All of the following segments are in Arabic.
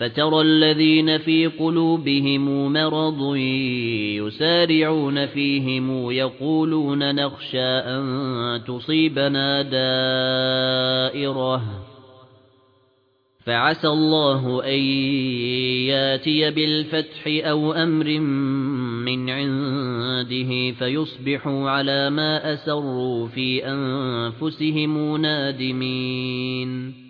فترى الذين في قلوبهم مرض يسارعون فيهم يقولون نخشى أن تصيبنا دائرة. فعسى الله أن ياتي بالفتح أو أمر من عنده فيصبحوا على ما أسروا في أنفسهم نادمين.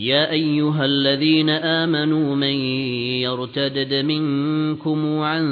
يا أيها الذين آمنوا من يرتدد منكم عن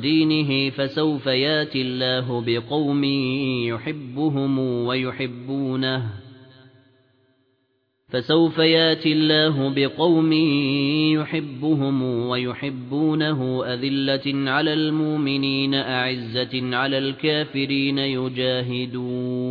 دينه فسوف يأتي الله بقوم يحبهم ويحبونه فسوف يأتي الله بقوم يحبهم ويحبونه أذلة على المؤمنين أعزة على الكافرين يجاهدون.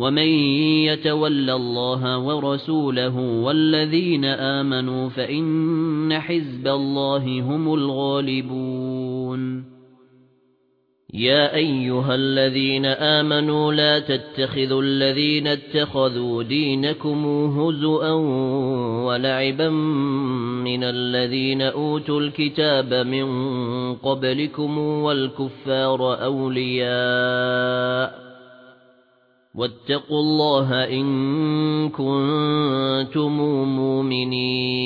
ومن يتول الله ورسوله والذين آمنوا فإن حزب الله هم الغالبون. يا أيها الذين آمنوا لا تتخذوا الذين اتخذوا دينكم هزؤا ولعبا من الذين أوتوا الكتاب من قبلكم والكفار أولياء واتقوا الله إن كنتم مؤمنين.